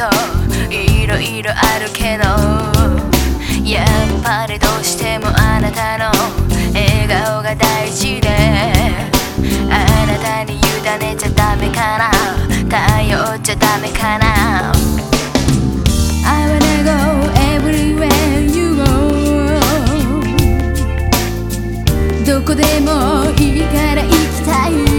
といろいろあるけどやっぱりどうしてもあなたの笑顔が大事であなたに委ねちゃダメかな頼っちゃダメかな。I wanna go everywhere you go. どこでもいいから行きたい。